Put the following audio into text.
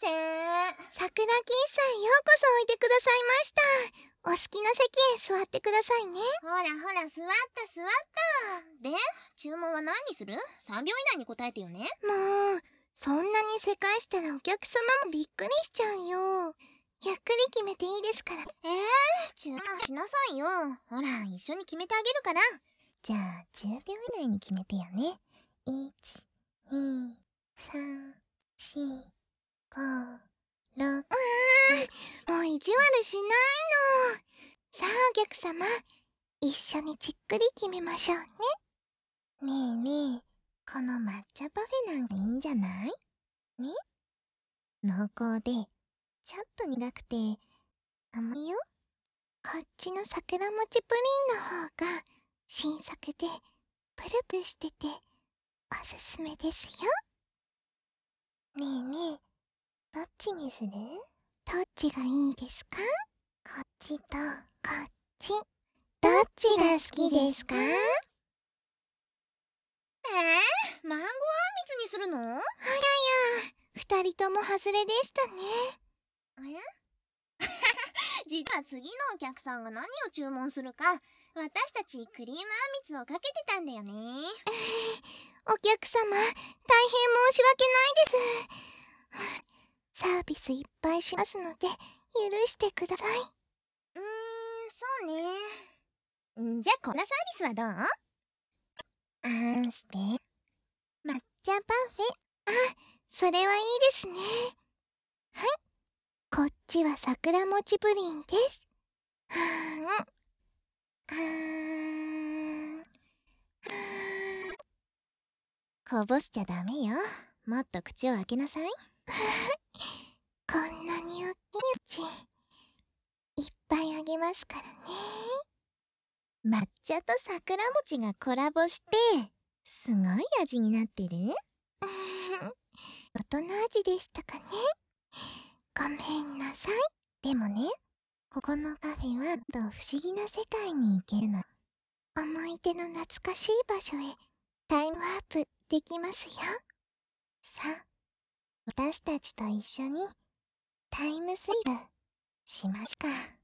せん。桜金さんようこそおいでくださいました。お好きな席へ座ってくださいね。ほらほら、座った座った。で、注文は何にする ?3 秒以内に答えてよね。もう、そんなにせかしたらお客様もびっくりしちゃうよ。ゆっくり決めていいですから。えー、注文しなさいよ。ほら、一緒に決めてあげるから。じゃあ、10秒以内に決めてよね。1、2、しないの。さあお客様、一緒にじっくり決めましょうね。ねえねえ、この抹茶パフェなんかいいんじゃない？ね？濃厚で、ちょっと苦くて、甘いよ。こっちの桜餅プリンの方が新作でプルプルしてておすすめですよ。ねえねえ、どっちにする？どっちがいいですか？ちと、こっち。どっちが好きですか？えー、マンゴーあんみつにするの？あらや、二人とも外れでしたね。え？実は次のお客さんが何を注文するか、私たちクリームあんみつをかけてたんだよね。お客様、大変申し訳ないです。サービスいっぱいしますので、許してください。ね。んじゃあこんなサービスはどう？あんして。抹茶パフェ。それはいいですね。はい。こっちは桜餅プリンです。はーん。はーんこぼしちゃダメよ。もっと口を開けなさい。こんなに大きいうち、いっぱいあげますからね。抹茶と桜餅がコラボして、すごい味になってる？大人味でしたかね？ごめんなさい。でもね、ここのカフェはと不思議な世界に行けるの。思い出の懐かしい場所へタイムワープできますよ。さあ、私たちと一緒にタイムスリップしましょうか。